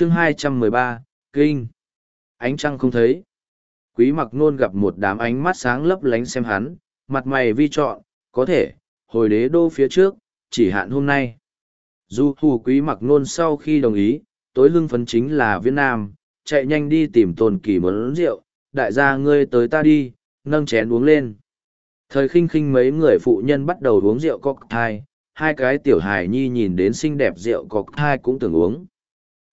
chương 213, Kinh. Ánh trăng không thấy. Quý mặc nôn gặp một đám ánh mắt sáng lấp lánh xem hắn, mặt mày vi trọn, có thể, hồi đế đô phía trước, chỉ hạn hôm nay. Du thù quý mặc nôn sau khi đồng ý, tối hưng phấn chính là Việt Nam, chạy nhanh đi tìm tồn kỳ mớn rượu, đại gia ngươi tới ta đi, nâng chén uống lên. Thời khinh khinh mấy người phụ nhân bắt đầu uống rượu cocktail, hai cái tiểu hài nhi nhìn đến xinh đẹp rượu cocktail cũng tưởng uống.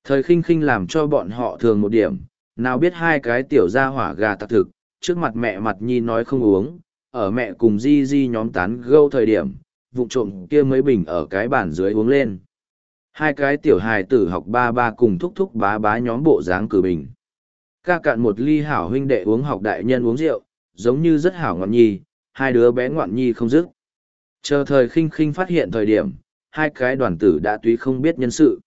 Thời khinh khinh làm cho bọn họ thường một điểm, nào biết hai cái tiểu gia hỏa gà tặc thực, trước mặt mẹ mặt nhi nói không uống, ở mẹ cùng di di nhóm tán gâu thời điểm, vụ trộm kia mấy bình ở cái bàn dưới uống lên. Hai cái tiểu hài tử học ba ba cùng thúc thúc bá bá nhóm bộ dáng cử bình. Ca cạn một ly hảo huynh đệ uống học đại nhân uống rượu, giống như rất hảo ngoạn nhi, hai đứa bé ngoạn nhi không dứt. Chờ thời khinh khinh phát hiện thời điểm, hai cái đoàn tử đã tuy không biết nhân sự.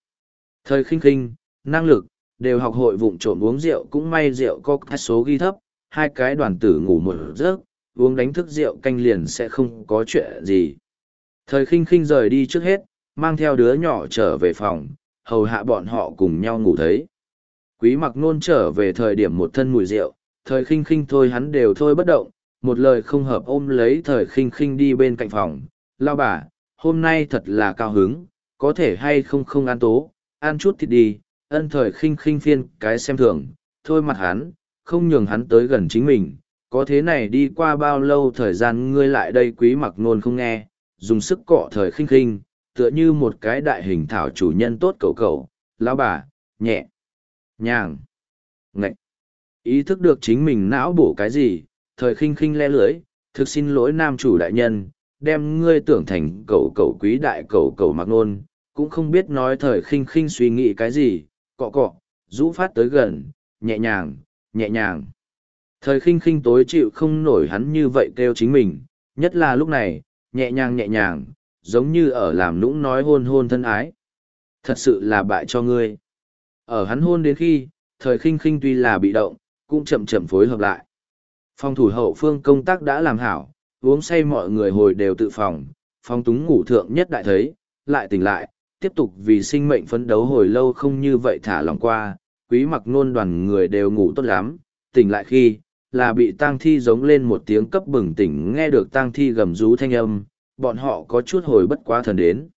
Thời khinh khinh, năng lực, đều học hội vụng trộm uống rượu cũng may rượu có cái số ghi thấp, hai cái đoàn tử ngủ một giấc, uống đánh thức rượu canh liền sẽ không có chuyện gì. Thời khinh khinh rời đi trước hết, mang theo đứa nhỏ trở về phòng, hầu hạ bọn họ cùng nhau ngủ thấy. Quý mặc nôn trở về thời điểm một thân mùi rượu, thời khinh khinh thôi hắn đều thôi bất động, một lời không hợp ôm lấy thời khinh khinh đi bên cạnh phòng. Lao bà, hôm nay thật là cao hứng, có thể hay không không ăn tố, ăn chút thịt đi, ân thời khinh khinh phiên cái xem thường, thôi mặt hắn, không nhường hắn tới gần chính mình. Có thế này đi qua bao lâu thời gian ngươi lại đây quý mặc nôn không nghe, dùng sức cọ thời khinh khinh, tựa như một cái đại hình thảo chủ nhân tốt cầu cầu, lão bà, nhẹ, nhàng, ngạch. Ý thức được chính mình não bổ cái gì, thời khinh khinh le lưới, thực xin lỗi nam chủ đại nhân, đem ngươi tưởng thành cầu cầu quý đại cầu cầu mặc nôn, cũng không biết nói thời khinh khinh suy nghĩ cái gì, cọ cọ, rũ phát tới gần, nhẹ nhàng, nhẹ nhàng. Thời khinh khinh tối chịu không nổi hắn như vậy kêu chính mình, nhất là lúc này, nhẹ nhàng nhẹ nhàng, giống như ở làm lũng nói hôn hôn thân ái. Thật sự là bại cho ngươi. Ở hắn hôn đến khi, thời khinh khinh tuy là bị động, cũng chậm chậm phối hợp lại. Phòng thủ hậu phương công tác đã làm hảo, uống say mọi người hồi đều tự phòng, phong túng ngủ thượng nhất đại thấy, lại tỉnh lại, tiếp tục vì sinh mệnh phấn đấu hồi lâu không như vậy thả lòng qua, quý mặc nôn đoàn người đều ngủ tốt lắm, tỉnh lại khi, là bị tang thi giống lên một tiếng cấp bừng tỉnh nghe được tang thi gầm rú thanh âm, bọn họ có chút hồi bất quá thần đến.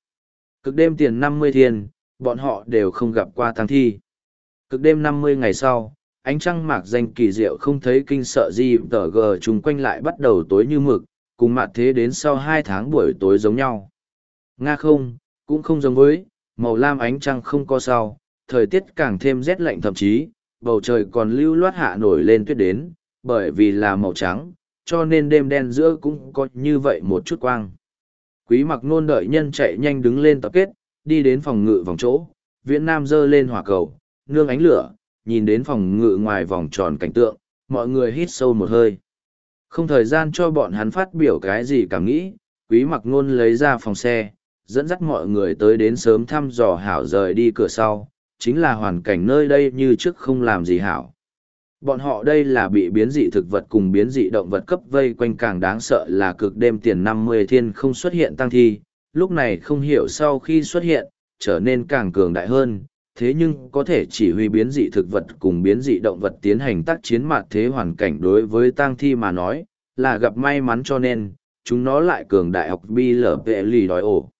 Cực đêm tiền năm mươi thiên, bọn họ đều không gặp qua tang thi. Cực đêm năm mươi ngày sau, ánh trăng mạc danh kỳ diệu không thấy kinh sợ gì tờ gờ chung quanh lại bắt đầu tối như mực, cùng mặt thế đến sau hai tháng buổi tối giống nhau. Nga không, cũng không giống với, màu lam ánh trăng không có sau, thời tiết càng thêm rét lạnh thậm chí, bầu trời còn lưu loát hạ nổi lên tuyết đến, bởi vì là màu trắng, cho nên đêm đen giữa cũng có như vậy một chút quang. Quý mặc nôn đợi nhân chạy nhanh đứng lên tập kết, đi đến phòng ngự vòng chỗ, viễn nam dơ lên hỏa cầu, nương ánh lửa, nhìn đến phòng ngự ngoài vòng tròn cảnh tượng, mọi người hít sâu một hơi. Không thời gian cho bọn hắn phát biểu cái gì cảm nghĩ, quý mặc nôn lấy ra phòng xe, dẫn dắt mọi người tới đến sớm thăm dò hảo rời đi cửa sau, chính là hoàn cảnh nơi đây như trước không làm gì hảo. Bọn họ đây là bị biến dị thực vật cùng biến dị động vật cấp vây quanh càng đáng sợ là cực đêm tiền năm mươi thiên không xuất hiện tăng thi, lúc này không hiểu sau khi xuất hiện, trở nên càng cường đại hơn, thế nhưng có thể chỉ huy biến dị thực vật cùng biến dị động vật tiến hành tác chiến mạt thế hoàn cảnh đối với tăng thi mà nói, là gặp may mắn cho nên, chúng nó lại cường đại học bi lở vệ lì đói ổ.